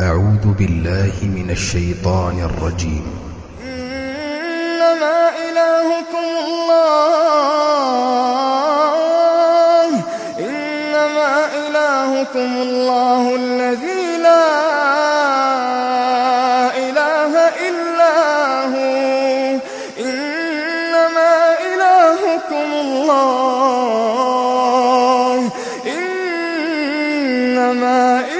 أعوذ بالله من الشيطان الرجيم. إنما إلهكم الله. إنما إلهكم الله الذي لا إله إلا هو. إنما إلهكم الله. إنما إلهكم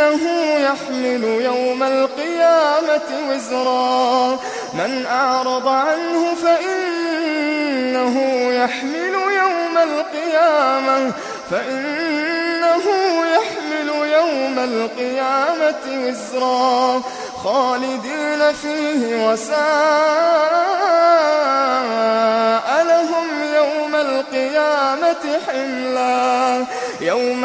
فإنه يحمل يوم القيامة وزرا. من أعرض عنه فإنه يحمل يوم القيامة. فإنه يحمل يوم القيامة وزرا. خالدين فيه وساء لهم يوم القيامة حملا. يوم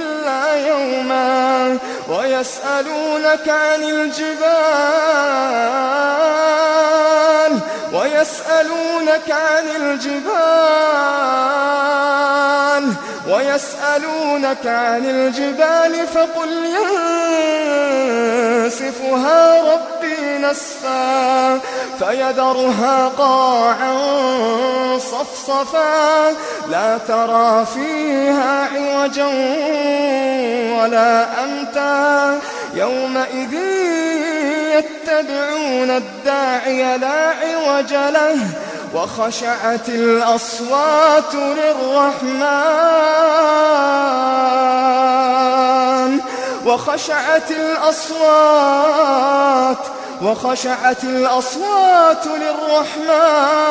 يوما ويسألونك عن الجبال ويسألونك عن الجبال ويسألونك عن الجبال فقل ينسفها ربي نسفا فيذرها قاعا صفصفا لا ترى فيها عوجا ولا أمتا. يومئذ يتبعون الداعي لا عوج له وخشعت الأصوات للرحمن. وخشعت الأصوات وخشعت الأصوات للرحمن.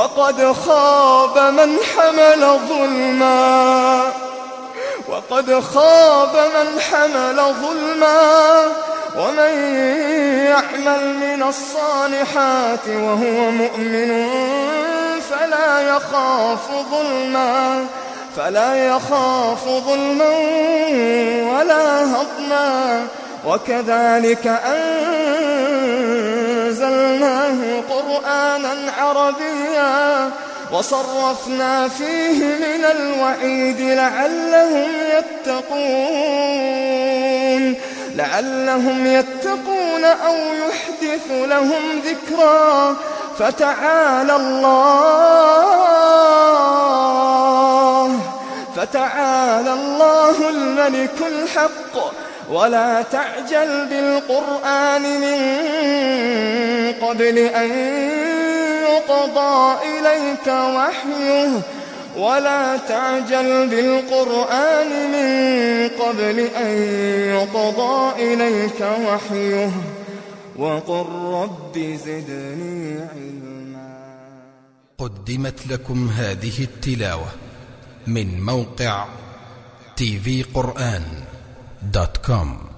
وقد خاب من حمل ظلما. وقد خاب من حمل ظلما. ومن يعمل من الصالحات وهو مؤمن فلا يخاف ظلما. فلا يخاف ظلما ولا هضما. وكذلك أنزلناه عربيا وصرفنا فيه من الوعيد لعلهم يتقون لعلهم يتقون أو يحدث لهم ذكرا. فتعالى الله فتعالى الله الملك الحق. ولا تعجل بالقرآن من قبل أن يقضى إليك وحيه ولا تعجل بالقرآن من قبل أن يقضى إليك وحيه وقل رب زدني علما. قدمت لكم هذه التلاوة من موقع TV Quran dot com